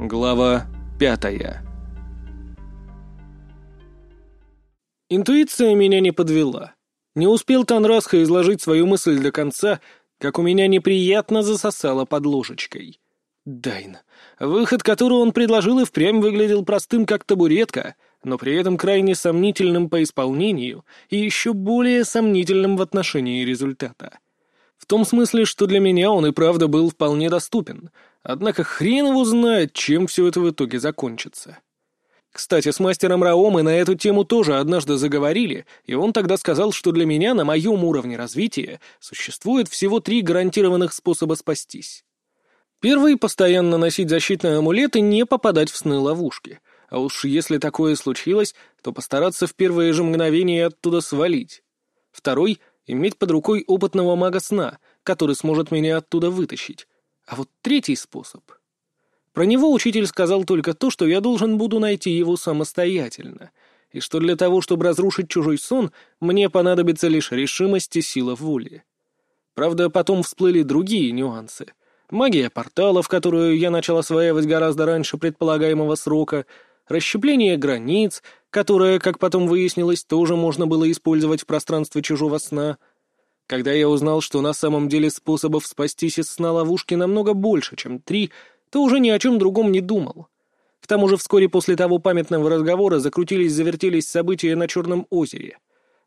Глава пятая Интуиция меня не подвела. Не успел Танрасха изложить свою мысль до конца, как у меня неприятно засосало под ложечкой. Дайн. Выход, который он предложил, и впрямь выглядел простым, как табуретка, но при этом крайне сомнительным по исполнению и еще более сомнительным в отношении результата. В том смысле, что для меня он и правда был вполне доступен, однако хрен его знает, чем все это в итоге закончится. Кстати, с мастером Раомы на эту тему тоже однажды заговорили, и он тогда сказал, что для меня на моем уровне развития существует всего три гарантированных способа спастись. Первый — постоянно носить защитный амулет и не попадать в сны-ловушки. А уж если такое случилось, то постараться в первые же мгновения оттуда свалить. Второй — иметь под рукой опытного мага сна, который сможет меня оттуда вытащить. А вот третий способ... Про него учитель сказал только то, что я должен буду найти его самостоятельно, и что для того, чтобы разрушить чужой сон, мне понадобится лишь решимость и сила воли. Правда, потом всплыли другие нюансы. Магия порталов, которую я начал осваивать гораздо раньше предполагаемого срока, расщепление границ, которое, как потом выяснилось, тоже можно было использовать в пространстве чужого сна. Когда я узнал, что на самом деле способов спастись из сна ловушки намного больше, чем три — то уже ни о чем другом не думал. К тому же вскоре после того памятного разговора закрутились-завертелись события на Черном озере.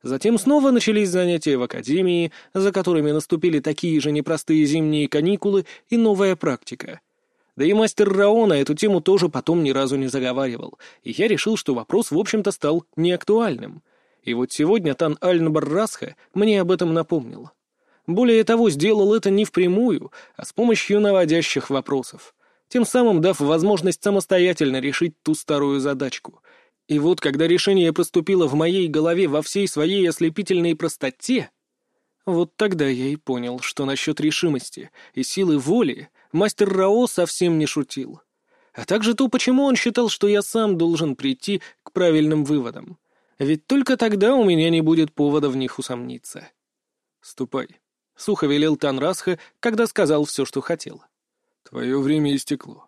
Затем снова начались занятия в академии, за которыми наступили такие же непростые зимние каникулы и новая практика. Да и мастер Рао на эту тему тоже потом ни разу не заговаривал, и я решил, что вопрос, в общем-то, стал неактуальным. И вот сегодня Тан Альнбар мне об этом напомнил. Более того, сделал это не впрямую, а с помощью наводящих вопросов тем самым дав возможность самостоятельно решить ту старую задачку. И вот, когда решение проступило в моей голове во всей своей ослепительной простоте, вот тогда я и понял, что насчет решимости и силы воли мастер Рао совсем не шутил. А также то, почему он считал, что я сам должен прийти к правильным выводам. Ведь только тогда у меня не будет повода в них усомниться. «Ступай», — сухо велел Танрасха, когда сказал все, что хотел. Твое время истекло.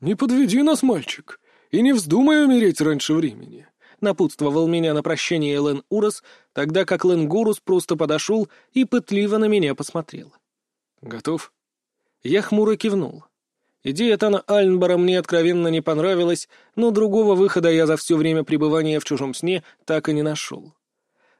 Не подведи нас, мальчик, и не вздумай умереть раньше времени. Напутствовал меня на прощение Лен Урос, тогда как Лен Гурус просто подошел и пытливо на меня посмотрел. Готов? Я хмуро кивнул. Идея Тана Альнбара мне откровенно не понравилась, но другого выхода я за все время пребывания в чужом сне так и не нашел.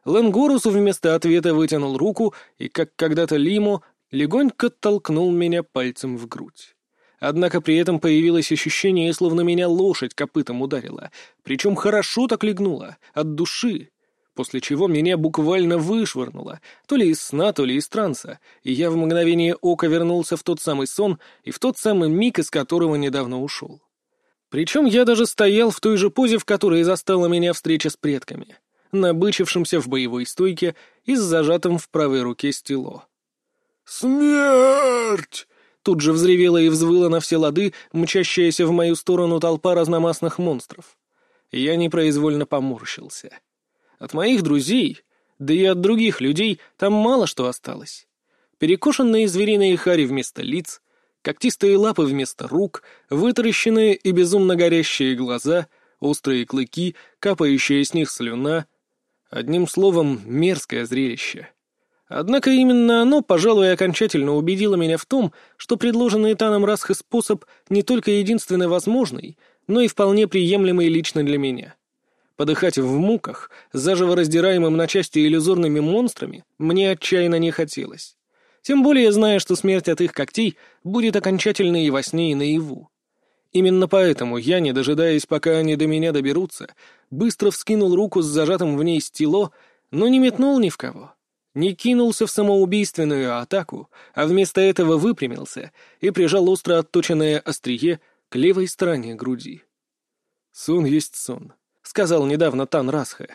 Ленгорус вместо ответа вытянул руку и, как когда-то Лимо, легонько толкнул меня пальцем в грудь. Однако при этом появилось ощущение, словно меня лошадь копытом ударила, причем хорошо так легнула, от души, после чего меня буквально вышвырнуло, то ли из сна, то ли из транса, и я в мгновение ока вернулся в тот самый сон и в тот самый миг, из которого недавно ушел. Причем я даже стоял в той же позе, в которой застала меня встреча с предками, набычившимся в боевой стойке и с зажатым в правой руке стело. «Смерть!» Тут же взревела и взвыла на все лады мчащаяся в мою сторону толпа разномастных монстров. Я непроизвольно поморщился. От моих друзей, да и от других людей, там мало что осталось. Перекошенные звериные хари вместо лиц, когтистые лапы вместо рук, вытаращенные и безумно горящие глаза, острые клыки, капающая с них слюна. Одним словом, мерзкое зрелище. Однако именно оно, пожалуй, окончательно убедило меня в том, что предложенный Таном Расхе способ не только единственный возможный, но и вполне приемлемый лично для меня. Подыхать в муках, заживо раздираемым на части иллюзорными монстрами, мне отчаянно не хотелось. Тем более зная, что смерть от их когтей будет окончательной и во сне, и наяву. Именно поэтому я, не дожидаясь, пока они до меня доберутся, быстро вскинул руку с зажатым в ней стело, но не метнул ни в кого не кинулся в самоубийственную атаку, а вместо этого выпрямился и прижал остро отточенное острие к левой стороне груди. «Сон есть сон», — сказал недавно Тан Расха.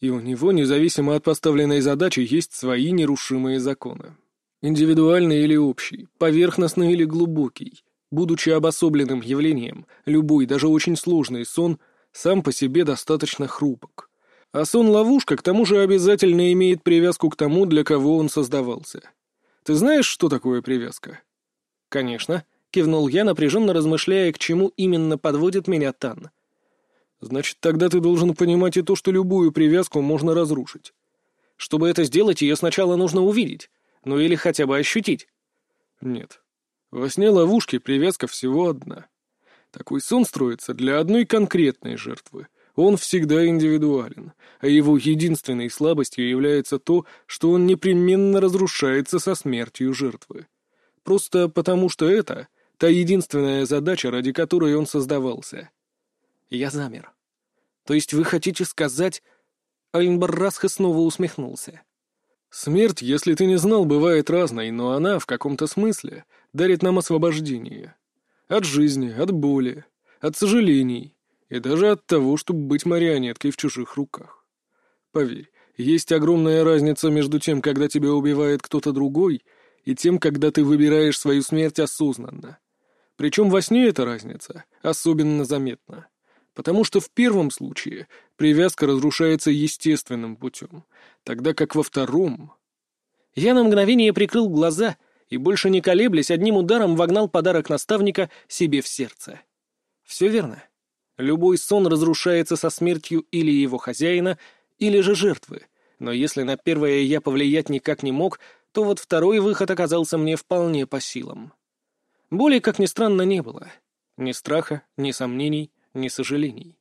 И у него, независимо от поставленной задачи, есть свои нерушимые законы. Индивидуальный или общий, поверхностный или глубокий. Будучи обособленным явлением, любой, даже очень сложный сон сам по себе достаточно хрупок. А сон-ловушка к тому же обязательно имеет привязку к тому, для кого он создавался. Ты знаешь, что такое привязка? Конечно, кивнул я, напряженно размышляя, к чему именно подводит меня Тан. «Значит, тогда ты должен понимать и то, что любую привязку можно разрушить. Чтобы это сделать, ее сначала нужно увидеть, ну или хотя бы ощутить». «Нет. Во сне ловушки привязка всего одна. Такой сон строится для одной конкретной жертвы. Он всегда индивидуален, а его единственной слабостью является то, что он непременно разрушается со смертью жертвы. Просто потому, что это та единственная задача, ради которой он создавался. Я замер. То есть вы хотите сказать... Альнбаррасха снова усмехнулся. Смерть, если ты не знал, бывает разной, но она, в каком-то смысле, дарит нам освобождение. От жизни, от боли, от сожалений и даже от того, чтобы быть марионеткой в чужих руках. Поверь, есть огромная разница между тем, когда тебя убивает кто-то другой, и тем, когда ты выбираешь свою смерть осознанно. Причем во сне эта разница особенно заметна. Потому что в первом случае привязка разрушается естественным путем, тогда как во втором... Я на мгновение прикрыл глаза и, больше не колеблясь, одним ударом вогнал подарок наставника себе в сердце. Все верно. Любой сон разрушается со смертью или его хозяина, или же жертвы. Но если на первое я повлиять никак не мог, то вот второй выход оказался мне вполне по силам. Боли, как ни странно, не было. Ни страха, ни сомнений, ни сожалений.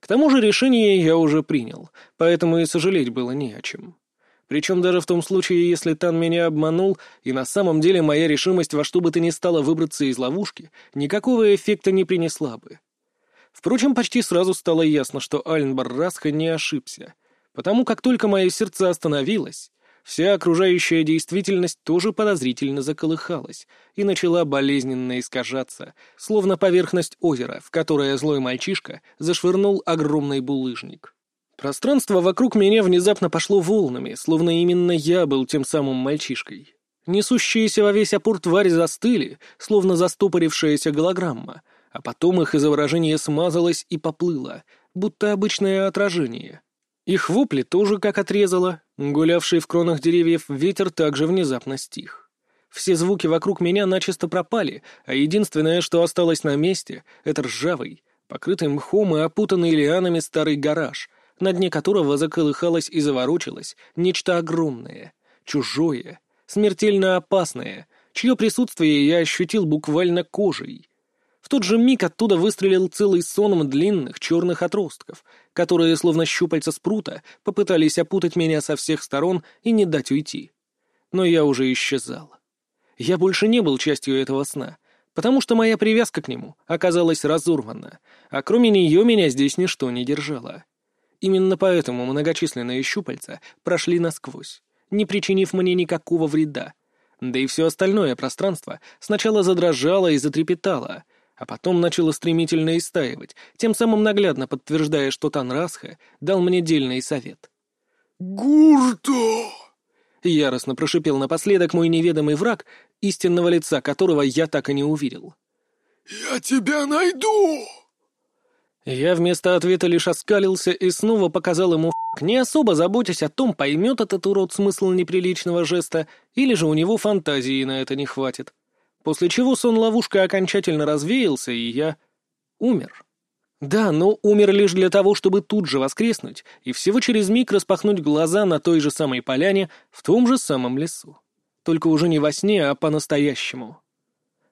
К тому же решение я уже принял, поэтому и сожалеть было не о чем. Причем даже в том случае, если Тан меня обманул, и на самом деле моя решимость во что бы то ни стало выбраться из ловушки, никакого эффекта не принесла бы. Впрочем, почти сразу стало ясно, что Альнбар Расха не ошибся, потому как только мое сердце остановилось, Вся окружающая действительность тоже подозрительно заколыхалась и начала болезненно искажаться, словно поверхность озера, в которое злой мальчишка зашвырнул огромный булыжник. Пространство вокруг меня внезапно пошло волнами, словно именно я был тем самым мальчишкой. Несущиеся во весь опор твари застыли, словно застопорившаяся голограмма, а потом их изображение смазалось и поплыло, будто обычное отражение. Их вопли тоже как отрезало, гулявший в кронах деревьев ветер также внезапно стих. Все звуки вокруг меня начисто пропали, а единственное, что осталось на месте, — это ржавый, покрытый мхом и опутанный лианами старый гараж, на дне которого заколыхалось и заворочилось нечто огромное, чужое, смертельно опасное, чье присутствие я ощутил буквально кожей — в тот же миг оттуда выстрелил целый соном длинных черных отростков, которые, словно щупальца спрута, попытались опутать меня со всех сторон и не дать уйти. Но я уже исчезал. Я больше не был частью этого сна, потому что моя привязка к нему оказалась разорвана, а кроме нее меня здесь ничто не держало. Именно поэтому многочисленные щупальца прошли насквозь, не причинив мне никакого вреда. Да и все остальное пространство сначала задрожало и затрепетало — а потом начало стремительно истаивать, тем самым наглядно подтверждая, что Танрасха дал мне дельный совет. «Гурто!» — яростно прошипел напоследок мой неведомый враг, истинного лица которого я так и не увидел. «Я тебя найду!» Я вместо ответа лишь оскалился и снова показал ему не особо заботясь о том, поймет этот урод смысл неприличного жеста, или же у него фантазии на это не хватит после чего сон-ловушка окончательно развеялся, и я умер. Да, но умер лишь для того, чтобы тут же воскреснуть и всего через миг распахнуть глаза на той же самой поляне в том же самом лесу. Только уже не во сне, а по-настоящему.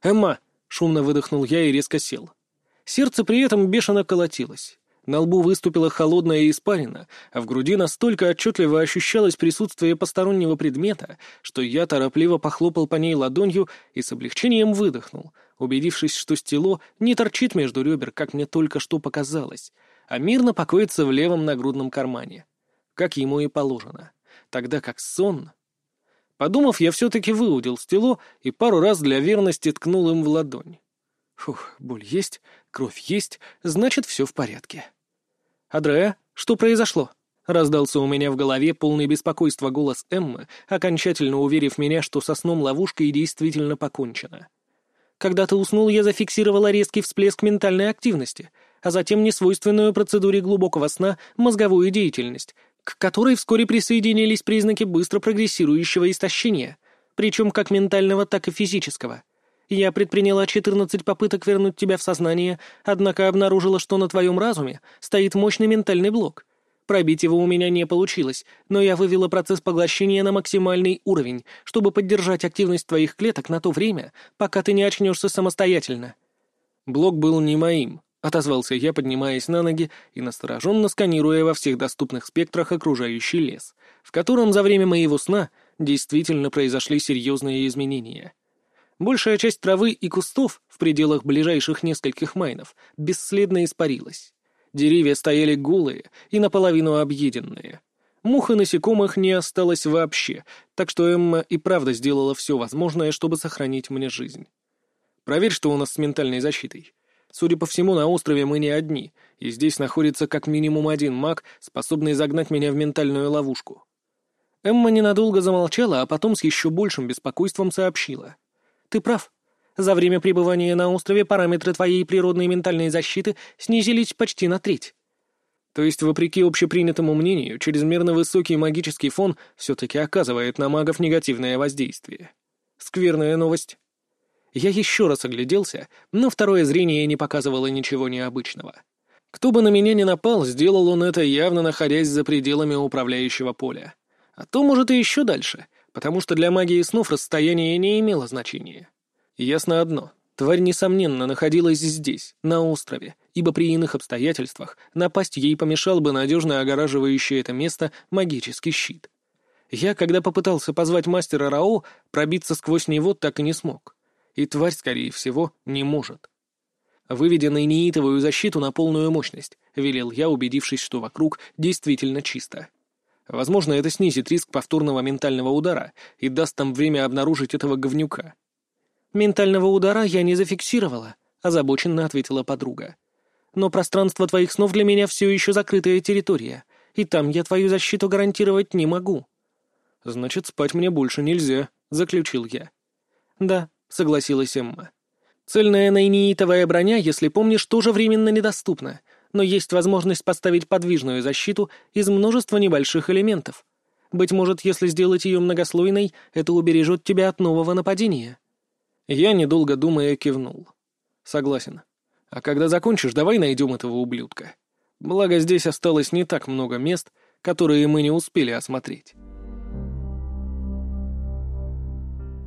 «Эмма!» — шумно выдохнул я и резко сел. Сердце при этом бешено колотилось. На лбу выступила холодная испарина, а в груди настолько отчетливо ощущалось присутствие постороннего предмета, что я торопливо похлопал по ней ладонью и с облегчением выдохнул, убедившись, что стело не торчит между ребер, как мне только что показалось, а мирно покоится в левом нагрудном кармане, как ему и положено, тогда как сон... Подумав, я все-таки выудил стело и пару раз для верности ткнул им в ладонь. Фух, боль есть, кровь есть, значит, все в порядке. «Адреа, что произошло?» — раздался у меня в голове полный беспокойства голос Эммы, окончательно уверив меня, что со сном ловушкой действительно покончено. Когда ты уснул, я зафиксировала резкий всплеск ментальной активности, а затем несвойственную процедуре глубокого сна мозговую деятельность, к которой вскоре присоединились признаки быстро прогрессирующего истощения, причем как ментального, так и физического — Я предприняла 14 попыток вернуть тебя в сознание, однако обнаружила, что на твоем разуме стоит мощный ментальный блок. Пробить его у меня не получилось, но я вывела процесс поглощения на максимальный уровень, чтобы поддержать активность твоих клеток на то время, пока ты не очнешься самостоятельно. Блок был не моим, — отозвался я, поднимаясь на ноги и настороженно сканируя во всех доступных спектрах окружающий лес, в котором за время моего сна действительно произошли серьезные изменения. Большая часть травы и кустов в пределах ближайших нескольких майнов бесследно испарилась. Деревья стояли голые и наполовину объеденные. Мух и насекомых не осталось вообще, так что Эмма и правда сделала все возможное, чтобы сохранить мне жизнь. Проверь, что у нас с ментальной защитой. Судя по всему, на острове мы не одни, и здесь находится как минимум один маг, способный загнать меня в ментальную ловушку. Эмма ненадолго замолчала, а потом с еще большим беспокойством сообщила. «Ты прав. За время пребывания на острове параметры твоей природной ментальной защиты снизились почти на треть. То есть, вопреки общепринятому мнению, чрезмерно высокий магический фон все-таки оказывает на магов негативное воздействие. Скверная новость. Я еще раз огляделся, но второе зрение не показывало ничего необычного. Кто бы на меня ни напал, сделал он это, явно находясь за пределами управляющего поля. А то, может, и еще дальше, потому что для магии снов расстояние не имело значения. Ясно одно. Тварь, несомненно, находилась здесь, на острове, ибо при иных обстоятельствах напасть ей помешал бы надежно огораживающий это место магический щит. Я, когда попытался позвать мастера Рао, пробиться сквозь него так и не смог. И тварь, скорее всего, не может. «Выведя нейнеитовую защиту на полную мощность», — велел я, убедившись, что вокруг действительно чисто. Возможно, это снизит риск повторного ментального удара и даст нам время обнаружить этого говнюка. «Ментального удара я не зафиксировала», — озабоченно ответила подруга. «Но пространство твоих снов для меня все еще закрытая территория, и там я твою защиту гарантировать не могу». «Значит, спать мне больше нельзя», — заключил я. «Да», — согласилась Эмма. «Цельная найнеитовая броня, если помнишь, тоже временно недоступна, но есть возможность поставить подвижную защиту из множества небольших элементов. Быть может, если сделать ее многослойной, это убережет тебя от нового нападения». Я, недолго думая, кивнул. «Согласен. А когда закончишь, давай найдем этого ублюдка. Благо, здесь осталось не так много мест, которые мы не успели осмотреть».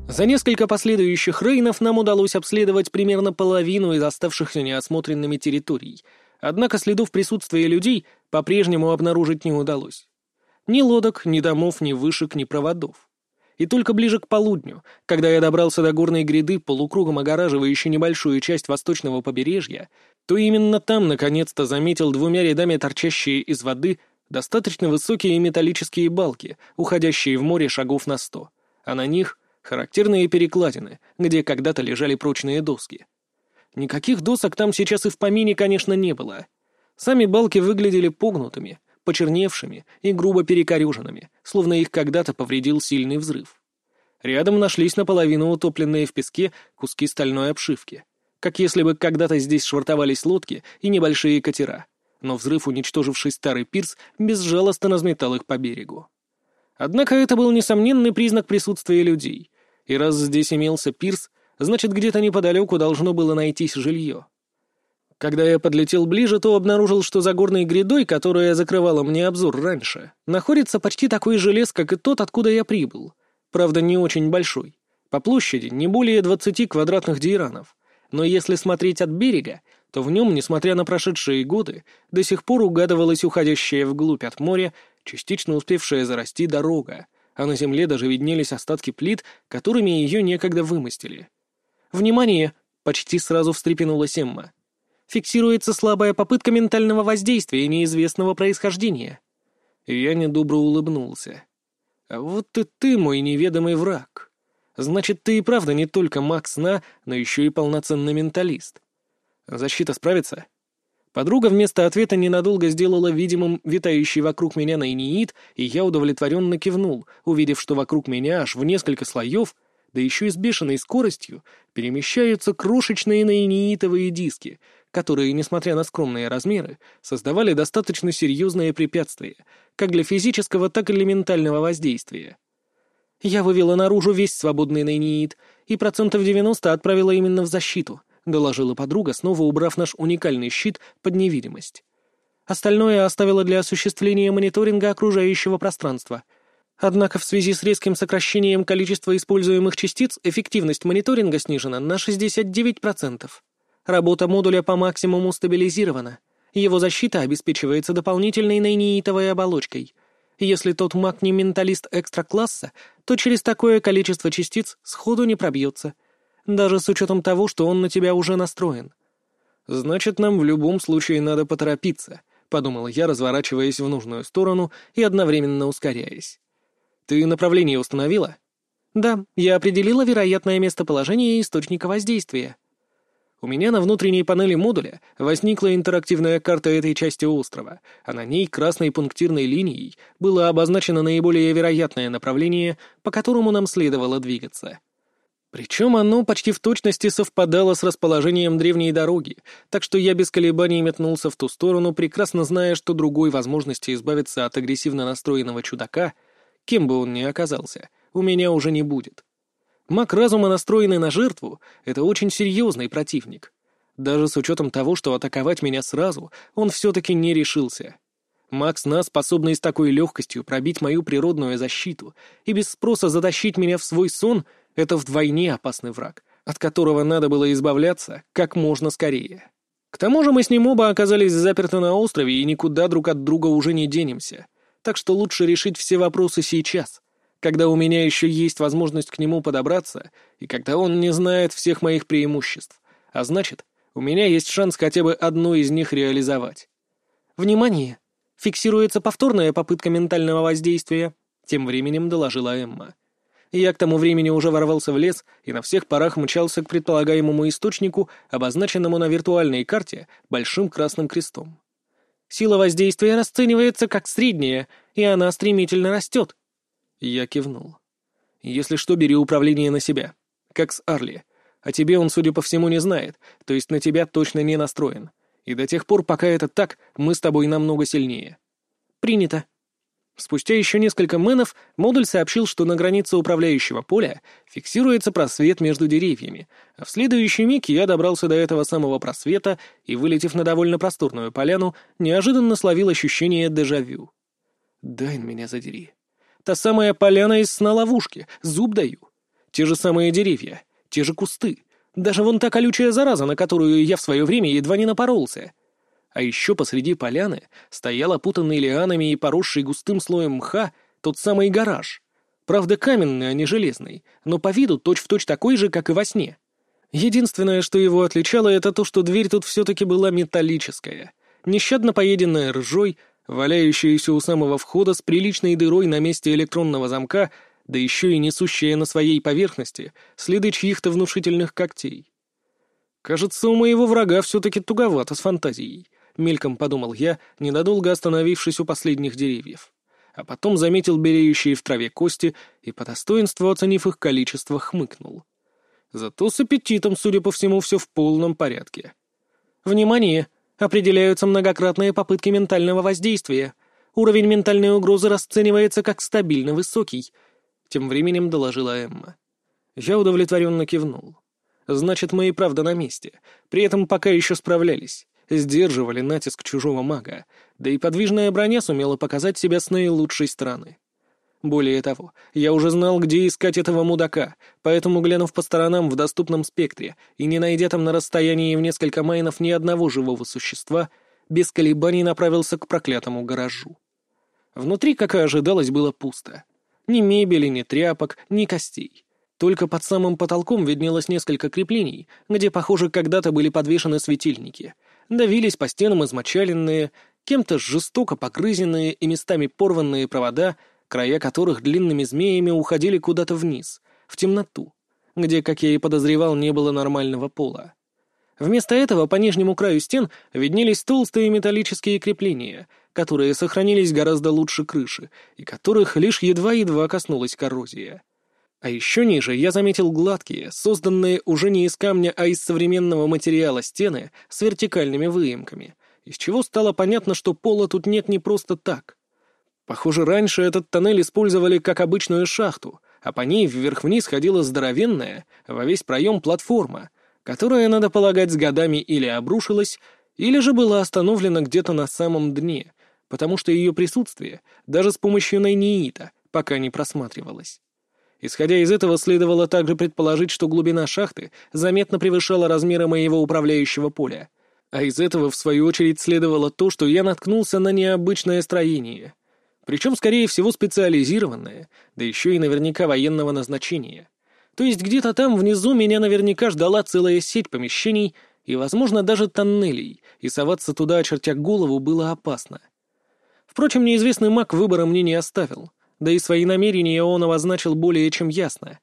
За несколько последующих рейнов нам удалось обследовать примерно половину из оставшихся неосмотренными территорий, однако следов присутствия людей по-прежнему обнаружить не удалось. Ни лодок, ни домов, ни вышек, ни проводов. И только ближе к полудню, когда я добрался до горной гряды, полукругом огораживающей небольшую часть восточного побережья, то именно там наконец-то заметил двумя рядами торчащие из воды достаточно высокие металлические балки, уходящие в море шагов на сто, а на них характерные перекладины, где когда-то лежали прочные доски. Никаких досок там сейчас и в помине, конечно, не было. Сами балки выглядели погнутыми, почерневшими и грубо перекореженными, словно их когда-то повредил сильный взрыв. Рядом нашлись наполовину утопленные в песке куски стальной обшивки, как если бы когда-то здесь швартовались лодки и небольшие катера, но взрыв, уничтоживший старый пирс, безжалостно разметал их по берегу. Однако это был несомненный признак присутствия людей, и раз здесь имелся пирс, значит, где-то неподалеку должно было найтись жилье. Когда я подлетел ближе, то обнаружил, что за горной грядой, которая закрывала мне обзор раньше, находится почти такой же лес, как и тот, откуда я прибыл. Правда, не очень большой. По площади не более 20 квадратных дейранов. Но если смотреть от берега, то в нем, несмотря на прошедшие годы, до сих пор угадывалась уходящая вглубь от моря, частично успевшая зарасти дорога, а на земле даже виднелись остатки плит, которыми ее некогда вымостили. «Внимание!» — почти сразу встрепенулась Эмма фиксируется слабая попытка ментального воздействия неизвестного происхождения. Я недобро улыбнулся. А вот и ты, мой неведомый враг. Значит, ты и правда не только маг сна, но еще и полноценный менталист. Защита справится? Подруга вместо ответа ненадолго сделала видимым витающий вокруг меня наиниит, и я удовлетворенно кивнул, увидев, что вокруг меня аж в несколько слоев, да еще и с бешеной скоростью, перемещаются крошечные наиниитовые диски, которые, несмотря на скромные размеры, создавали достаточно серьезные препятствия, как для физического, так и для ментального воздействия. Я вывела наружу весь свободный нейниит И процентов 90 отправила именно в защиту, доложила подруга, снова убрав наш уникальный щит под невидимость. Остальное оставила для осуществления мониторинга окружающего пространства. Однако в связи с резким сокращением количества используемых частиц эффективность мониторинга снижена на 69%. Работа модуля по максимуму стабилизирована. Его защита обеспечивается дополнительной нейнитовой оболочкой. Если тот маг не менталист экстра-класса, то через такое количество частиц сходу не пробьется. Даже с учетом того, что он на тебя уже настроен. «Значит, нам в любом случае надо поторопиться», — подумал я, разворачиваясь в нужную сторону и одновременно ускоряясь. «Ты направление установила?» «Да, я определила вероятное местоположение источника воздействия». У меня на внутренней панели модуля возникла интерактивная карта этой части острова, а на ней красной пунктирной линией было обозначено наиболее вероятное направление, по которому нам следовало двигаться. Причем оно почти в точности совпадало с расположением древней дороги, так что я без колебаний метнулся в ту сторону, прекрасно зная, что другой возможности избавиться от агрессивно настроенного чудака, кем бы он ни оказался, у меня уже не будет. Маг разума, настроенный на жертву, — это очень серьезный противник. Даже с учетом того, что атаковать меня сразу, он все-таки не решился. Маг сна, способный с такой легкостью пробить мою природную защиту и без спроса затащить меня в свой сон, это вдвойне опасный враг, от которого надо было избавляться как можно скорее. К тому же мы с ним оба оказались заперты на острове и никуда друг от друга уже не денемся, так что лучше решить все вопросы сейчас, когда у меня еще есть возможность к нему подобраться, и когда он не знает всех моих преимуществ. А значит, у меня есть шанс хотя бы одну из них реализовать. «Внимание! Фиксируется повторная попытка ментального воздействия», — тем временем доложила Эмма. Я к тому времени уже ворвался в лес и на всех парах мчался к предполагаемому источнику, обозначенному на виртуальной карте большим красным крестом. Сила воздействия расценивается как средняя, и она стремительно растет. Я кивнул. «Если что, бери управление на себя. Как с Арли. А тебе он, судя по всему, не знает, то есть на тебя точно не настроен. И до тех пор, пока это так, мы с тобой намного сильнее». «Принято». Спустя еще несколько мэнов модуль сообщил, что на границе управляющего поля фиксируется просвет между деревьями, а в следующий миг я добрался до этого самого просвета и, вылетев на довольно просторную поляну, неожиданно словил ощущение дежавю. «Дай меня задери». Та самая поляна из сна-ловушки, зуб даю. Те же самые деревья, те же кусты. Даже вон та колючая зараза, на которую я в свое время едва не напоролся. А еще посреди поляны стоял опутанный лианами и поросший густым слоем мха тот самый гараж. Правда, каменный, а не железный, но по виду точь-в-точь точь такой же, как и во сне. Единственное, что его отличало, это то, что дверь тут все-таки была металлическая, нещадно поеденная ржой, валяющаяся у самого входа с приличной дырой на месте электронного замка, да еще и несущая на своей поверхности следы чьих-то внушительных когтей. «Кажется, у моего врага все-таки туговато с фантазией», — мельком подумал я, ненадолго остановившись у последних деревьев. А потом заметил белеющие в траве кости и, по достоинству оценив их количество, хмыкнул. Зато с аппетитом, судя по всему, все в полном порядке. «Внимание! определяются многократные попытки ментального воздействия. Уровень ментальной угрозы расценивается как стабильно высокий. Тем временем доложила Эмма. Я удовлетворенно кивнул. Значит, мы и правда на месте. При этом пока еще справлялись. Сдерживали натиск чужого мага. Да и подвижная броня сумела показать себя с наилучшей стороны. Более того, я уже знал, где искать этого мудака, поэтому, глянув по сторонам в доступном спектре и не найдя там на расстоянии в несколько майнов ни одного живого существа, без колебаний направился к проклятому гаражу. Внутри, как и ожидалось, было пусто. Ни мебели, ни тряпок, ни костей. Только под самым потолком виднелось несколько креплений, где, похоже, когда-то были подвешены светильники. Давились по стенам измочаленные, кем-то жестоко погрызенные и местами порванные провода — края которых длинными змеями уходили куда-то вниз, в темноту, где, как я и подозревал, не было нормального пола. Вместо этого по нижнему краю стен виднелись толстые металлические крепления, которые сохранились гораздо лучше крыши, и которых лишь едва-едва коснулась коррозия. А еще ниже я заметил гладкие, созданные уже не из камня, а из современного материала стены с вертикальными выемками, из чего стало понятно, что пола тут нет не просто так. Похоже, раньше этот тоннель использовали как обычную шахту, а по ней вверх-вниз ходила здоровенная, во весь проем платформа, которая, надо полагать, с годами или обрушилась, или же была остановлена где-то на самом дне, потому что ее присутствие даже с помощью найниита пока не просматривалось. Исходя из этого, следовало также предположить, что глубина шахты заметно превышала размеры моего управляющего поля. А из этого, в свою очередь, следовало то, что я наткнулся на необычное строение. Причем, скорее всего, специализированное, да еще и наверняка военного назначения. То есть где-то там внизу меня наверняка ждала целая сеть помещений и, возможно, даже тоннелей, и соваться туда, очертя голову, было опасно. Впрочем, неизвестный маг выбора мне не оставил да и свои намерения он обозначил более чем ясно.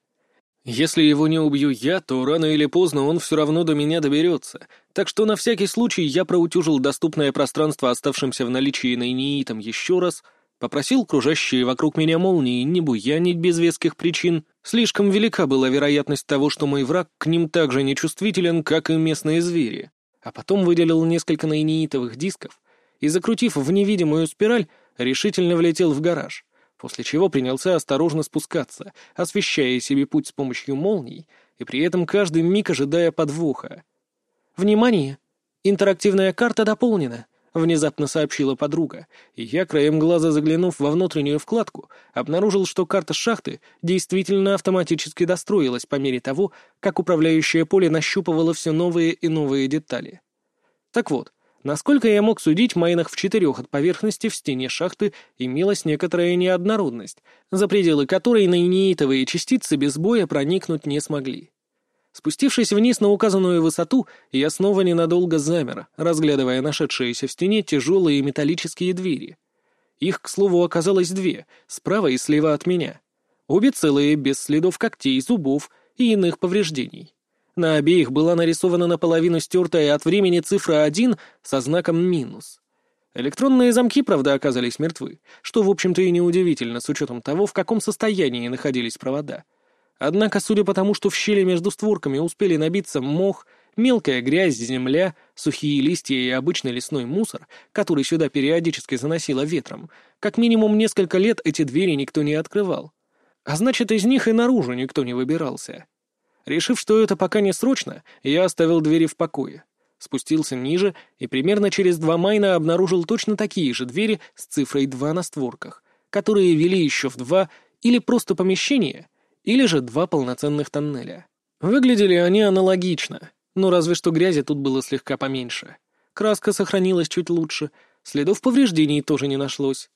Если его не убью я, то рано или поздно он все равно до меня доберется, так что на всякий случай я проутюжил доступное пространство оставшимся в наличии наиниитом еще раз, попросил кружащие вокруг меня молнии не буянить без веских причин, слишком велика была вероятность того, что мой враг к ним так же нечувствителен, как и местные звери, а потом выделил несколько наиниитовых дисков и, закрутив в невидимую спираль, решительно влетел в гараж — после чего принялся осторожно спускаться, освещая себе путь с помощью молний и при этом каждый миг ожидая подвоха. «Внимание! Интерактивная карта дополнена!» — внезапно сообщила подруга, и я, краем глаза заглянув во внутреннюю вкладку, обнаружил, что карта шахты действительно автоматически достроилась по мере того, как управляющее поле нащупывало все новые и новые детали. Так вот, Насколько я мог судить, майнах в четырех от поверхности в стене шахты имелась некоторая неоднородность, за пределы которой наиниитовые частицы без боя проникнуть не смогли. Спустившись вниз на указанную высоту, я снова ненадолго замер, разглядывая нашедшиеся в стене тяжелые металлические двери. Их, к слову, оказалось две, справа и слева от меня. Обе целые, без следов когтей, зубов и иных повреждений. На обеих была нарисована наполовину стертая от времени цифра 1 со знаком минус. Электронные замки, правда, оказались мертвы, что, в общем-то, и неудивительно, с учетом того, в каком состоянии находились провода. Однако, судя по тому, что в щели между створками успели набиться мох, мелкая грязь, земля, сухие листья и обычный лесной мусор, который сюда периодически заносило ветром, как минимум несколько лет эти двери никто не открывал. А значит, из них и наружу никто не выбирался. Решив, что это пока не срочно, я оставил двери в покое. Спустился ниже и примерно через два майна обнаружил точно такие же двери с цифрой 2 на створках, которые вели еще в два или просто помещения, или же два полноценных тоннеля. Выглядели они аналогично, но разве что грязи тут было слегка поменьше. Краска сохранилась чуть лучше, следов повреждений тоже не нашлось.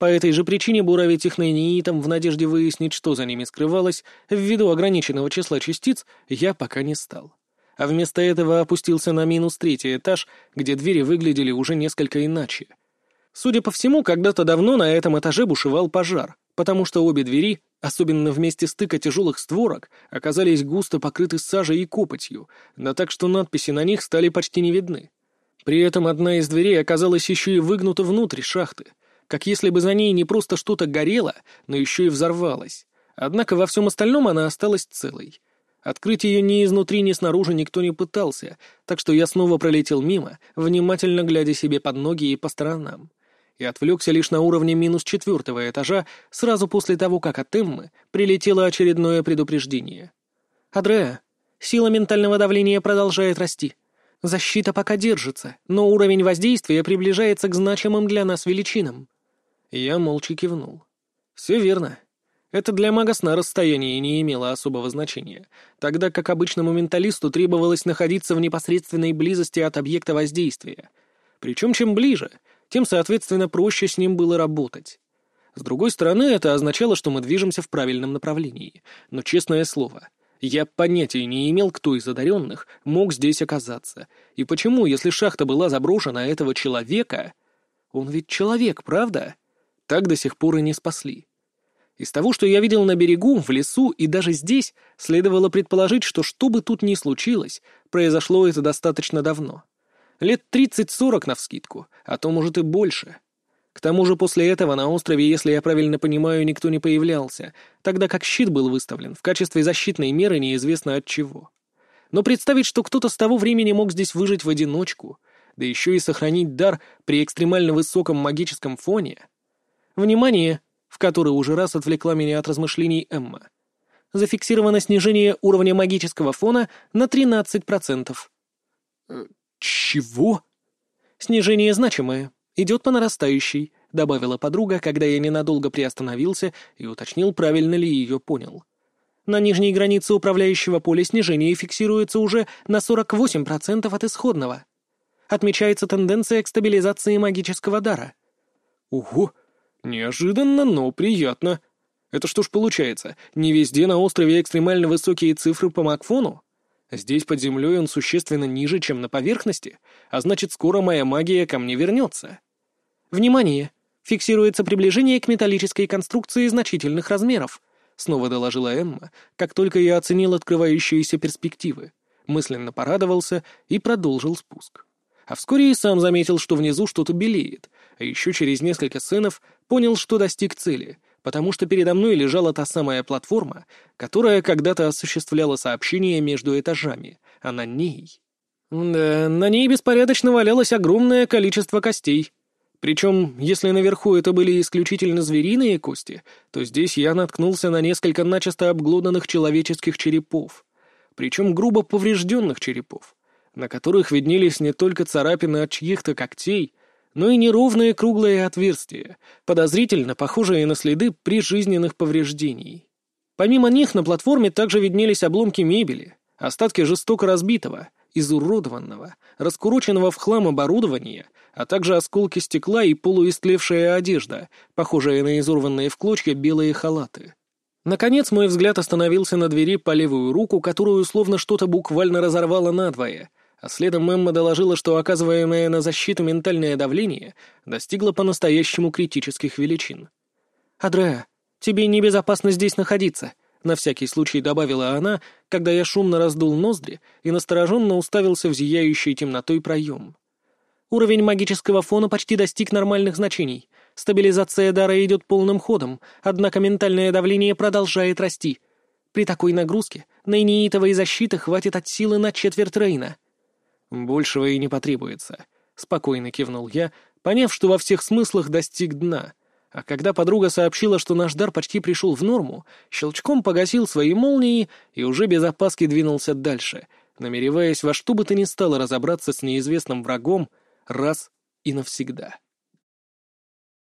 По этой же причине буравить их нейнитом в надежде выяснить, что за ними скрывалось, ввиду ограниченного числа частиц, я пока не стал. А вместо этого опустился на минус третий этаж, где двери выглядели уже несколько иначе. Судя по всему, когда-то давно на этом этаже бушевал пожар, потому что обе двери, особенно в месте стыка тяжелых створок, оказались густо покрыты сажей и копотью, да так что надписи на них стали почти не видны. При этом одна из дверей оказалась еще и выгнута внутрь шахты — как если бы за ней не просто что-то горело, но еще и взорвалось. Однако во всем остальном она осталась целой. Открыть ее ни изнутри, ни снаружи никто не пытался, так что я снова пролетел мимо, внимательно глядя себе под ноги и по сторонам. И отвлекся лишь на уровне минус четвертого этажа, сразу после того, как от Эммы прилетело очередное предупреждение. «Адреа, сила ментального давления продолжает расти. Защита пока держится, но уровень воздействия приближается к значимым для нас величинам». Я молча кивнул. «Все верно. Это для мага сна расстояние не имело особого значения, тогда как обычному менталисту требовалось находиться в непосредственной близости от объекта воздействия. Причем чем ближе, тем, соответственно, проще с ним было работать. С другой стороны, это означало, что мы движемся в правильном направлении. Но, честное слово, я понятия не имел, кто из одаренных мог здесь оказаться. И почему, если шахта была заброшена этого человека... Он ведь человек, правда? Так до сих пор и не спасли. Из того, что я видел на берегу, в лесу и даже здесь, следовало предположить, что что бы тут ни случилось, произошло это достаточно давно. Лет 30-40 навскидку, а то, может, и больше. К тому же после этого на острове, если я правильно понимаю, никто не появлялся, тогда как щит был выставлен в качестве защитной меры неизвестно от чего. Но представить, что кто-то с того времени мог здесь выжить в одиночку, да еще и сохранить дар при экстремально высоком магическом фоне — «Внимание!» — в который уже раз отвлекла меня от размышлений Эмма. Зафиксировано снижение уровня магического фона на 13%. Э, чего? Снижение значимое. Идет по нарастающей, добавила подруга, когда я ненадолго приостановился и уточнил, правильно ли ее понял. На нижней границе управляющего поля снижение фиксируется уже на 48% от исходного. Отмечается тенденция к стабилизации магического дара. Ого! Неожиданно, но приятно. Это что ж получается, не везде на острове экстремально высокие цифры по Макфону? Здесь под землей он существенно ниже, чем на поверхности, а значит, скоро моя магия ко мне вернется. Внимание! Фиксируется приближение к металлической конструкции значительных размеров, снова доложила Эмма, как только я оценил открывающиеся перспективы, мысленно порадовался и продолжил спуск. А вскоре и сам заметил, что внизу что-то белеет, а еще через несколько сценов понял, что достиг цели — потому что передо мной лежала та самая платформа, которая когда-то осуществляла сообщение между этажами, а на ней... Да, на ней беспорядочно валялось огромное количество костей. Причем, если наверху это были исключительно звериные кости, то здесь я наткнулся на несколько начисто обглоданных человеческих черепов, причем грубо поврежденных черепов, на которых виднелись не только царапины от чьих-то когтей, но и неровные круглые отверстия, подозрительно похожие на следы прижизненных повреждений. Помимо них на платформе также виднелись обломки мебели, остатки жестоко разбитого, изуродованного, раскуроченного в хлам оборудования, а также осколки стекла и полуистлевшая одежда, похожая на изорванные в клочья белые халаты. Наконец мой взгляд остановился на двери по левую руку, которую словно что-то буквально разорвало надвое — а следом Эмма доложила, что оказываемое на защиту ментальное давление достигло по-настоящему критических величин. «Адреа, тебе небезопасно здесь находиться», — на всякий случай добавила она, когда я шумно раздул ноздри и настороженно уставился в зияющий темнотой проем. «Уровень магического фона почти достиг нормальных значений. Стабилизация дара идет полным ходом, однако ментальное давление продолжает расти. При такой нагрузке нейнеитовой защиты хватит от силы на четверть Рейна». «Большего и не потребуется», — спокойно кивнул я, поняв, что во всех смыслах достиг дна. А когда подруга сообщила, что наш дар почти пришел в норму, щелчком погасил свои молнии и уже без опаски двинулся дальше, намереваясь во что бы то ни стало разобраться с неизвестным врагом раз и навсегда.